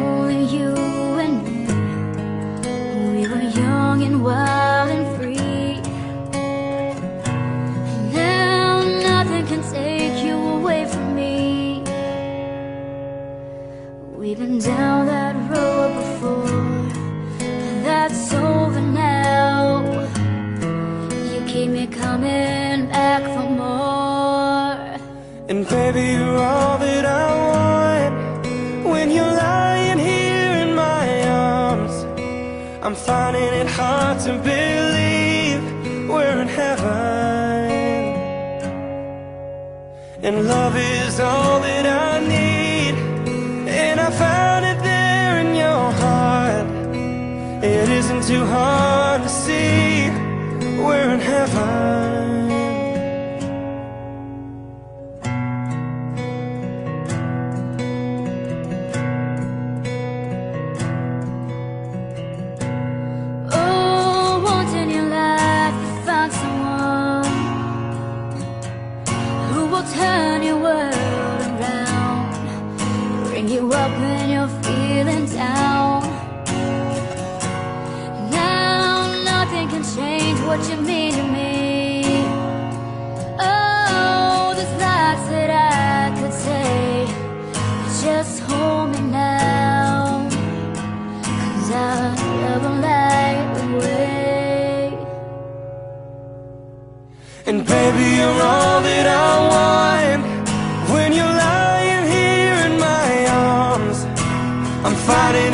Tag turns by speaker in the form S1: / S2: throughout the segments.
S1: Only you and me. We were young and wild
S2: I'm finding it hard to believe We're in heaven. And love is all that I need. And I found it there in your heart. It isn't too hard to see We're in heaven
S1: turn your world around, bring you up when you're feeling down. Now nothing can change what you mean to me.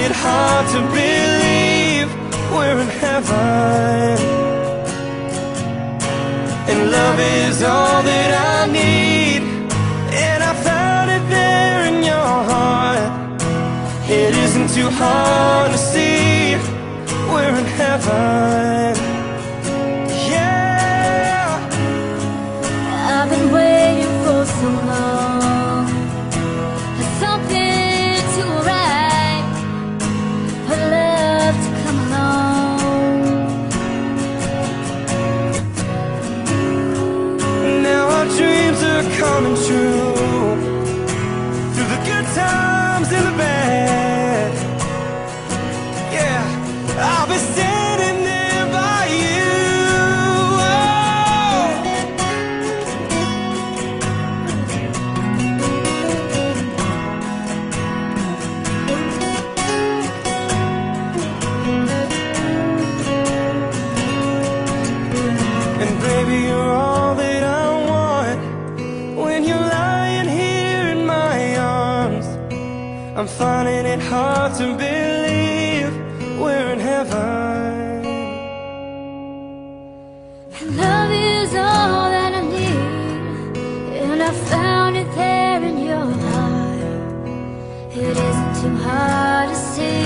S2: It hard to believe We're in heaven. And love is all that I need And I found it there in your heart. It isn't too hard to see We're in heaven Through I'm finding it hard to believe We're in heaven
S1: And love is all that I need, and I found it there in your heart. It isn't too hard to see.